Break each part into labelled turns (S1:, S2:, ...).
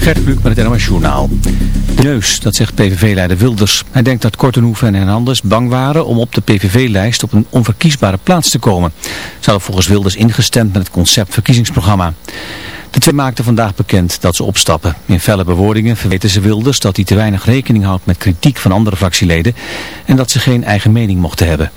S1: Gert Kluk met het NOS Journaal. Neus, dat zegt PVV-leider Wilders. Hij denkt dat Kortenhoeven en Hernandez bang waren om op de PVV-lijst op een onverkiesbare plaats te komen. Ze hadden volgens Wilders ingestemd met het concept verkiezingsprogramma. De twee maakten vandaag bekend dat ze opstappen. In felle bewoordingen verweten ze Wilders dat hij te weinig rekening houdt met kritiek van andere fractieleden en dat ze geen eigen mening mochten hebben.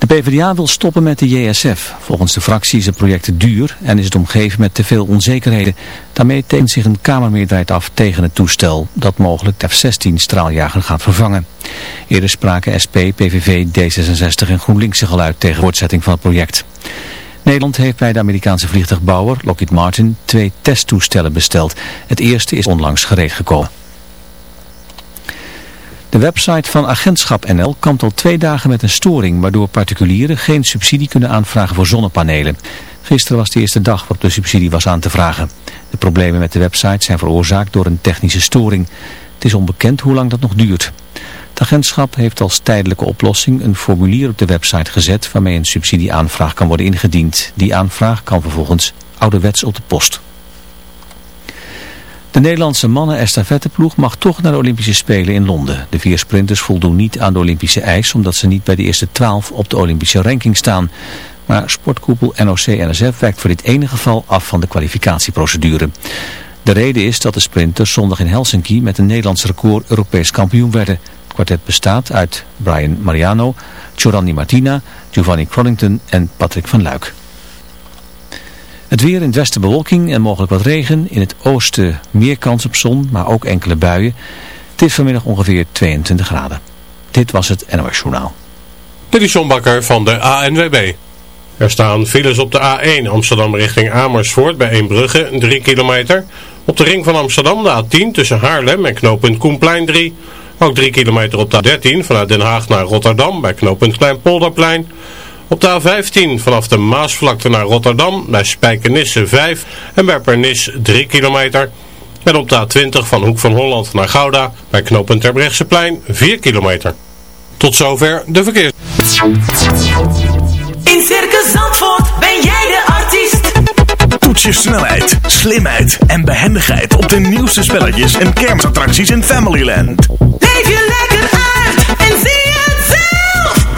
S1: De PvdA wil stoppen met de JSF. Volgens de fractie is het project te duur en is het omgeven met te veel onzekerheden. Daarmee tekent zich een Kamermeerderheid af tegen het toestel dat mogelijk de F-16 straaljager gaat vervangen. Eerder spraken SP, PVV, D66 en GroenLinks zich al tegen voortzetting van het project. Nederland heeft bij de Amerikaanse vliegtuigbouwer Lockheed Martin twee testtoestellen besteld. Het eerste is onlangs gereed gekomen. De website van Agentschap NL kampt al twee dagen met een storing, waardoor particulieren geen subsidie kunnen aanvragen voor zonnepanelen. Gisteren was de eerste dag waarop de subsidie was aan te vragen. De problemen met de website zijn veroorzaakt door een technische storing. Het is onbekend hoe lang dat nog duurt. Het agentschap heeft als tijdelijke oplossing een formulier op de website gezet waarmee een subsidieaanvraag kan worden ingediend. Die aanvraag kan vervolgens ouderwets op de post. De Nederlandse mannen-estafetteploeg mag toch naar de Olympische Spelen in Londen. De vier sprinters voldoen niet aan de Olympische eis omdat ze niet bij de eerste twaalf op de Olympische ranking staan. Maar sportkoepel NOC-NSF werkt voor dit ene geval af van de kwalificatieprocedure. De reden is dat de sprinters zondag in Helsinki met een Nederlands record Europees kampioen werden. Het kwartet bestaat uit Brian Mariano, Giovanni Martina, Giovanni Cronington en Patrick van Luik. Het weer in het westen bewolking en mogelijk wat regen. In het oosten meer kans op zon, maar ook enkele buien. Het is vanmiddag ongeveer 22 graden. Dit was het NOS Journaal.
S2: Dit is John Bakker van de ANWB. Er staan files op de A1 Amsterdam richting Amersfoort bij Eembrugge, 3 kilometer. Op de ring van Amsterdam de A10 tussen Haarlem en knooppunt Koenplein 3. Ook 3 kilometer op de A13 vanuit Den Haag naar Rotterdam bij knooppunt Kleinpolderplein. Op de A15 vanaf de Maasvlakte naar Rotterdam bij Spijkenisse 5 en bij Pernis 3 kilometer. En op de A20 van Hoek van Holland naar Gouda bij knooppunt Terbrechtseplein 4 kilometer. Tot zover de verkeers.
S3: In Circus Zandvoort ben jij de artiest.
S4: Toets je snelheid, slimheid en behendigheid op de nieuwste spelletjes en kermisattracties in Familyland.
S3: Leef je lekker uit en zie zelf.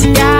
S5: Música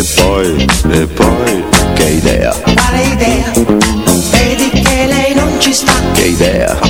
S5: E poi, e poi, che idea,
S3: Quale idea? Non vedi che lei non ci sta?
S5: che idea?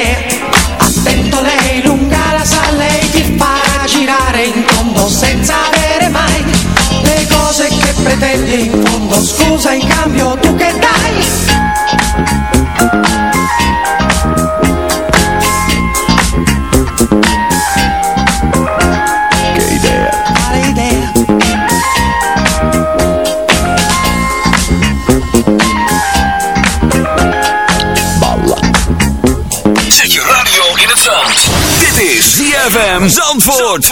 S3: Pretendi in fondo scusa in cambio tu che dai
S5: che idea,
S3: Quale idea?
S5: balla.
S6: Zet je radio in het zand. Dit is ZFM Zandvoort.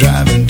S7: driving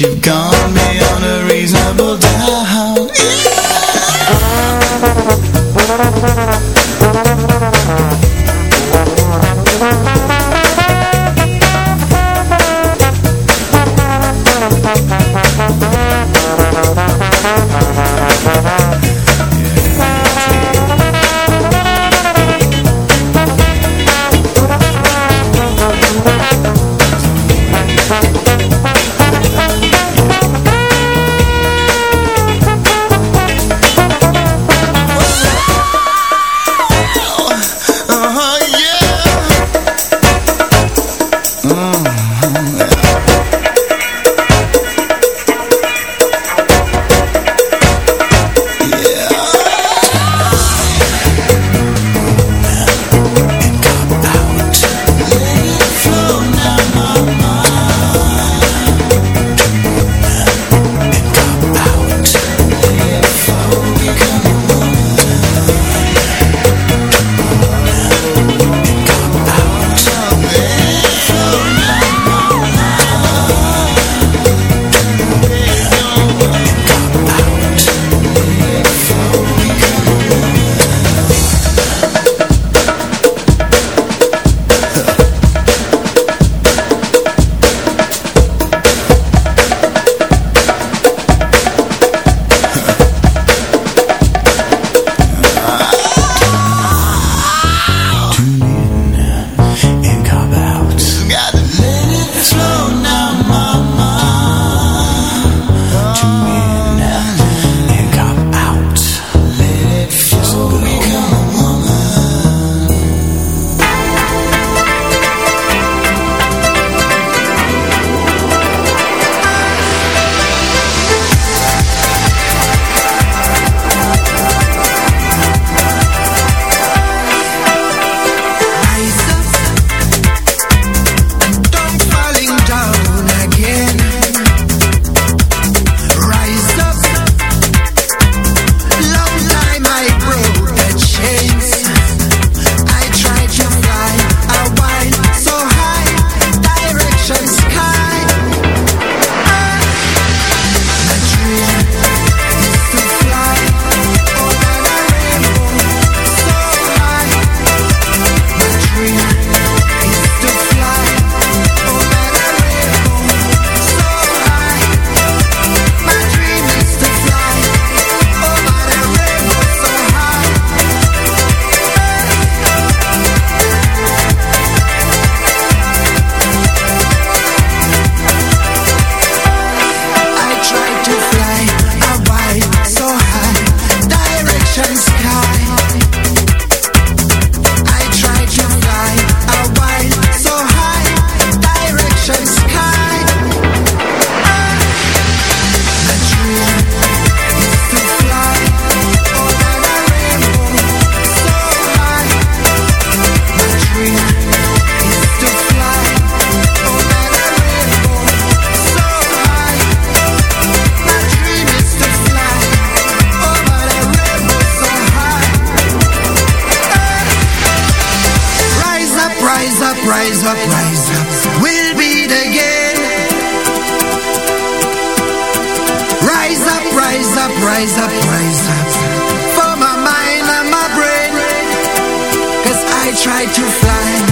S7: you've gone.
S3: Try to fly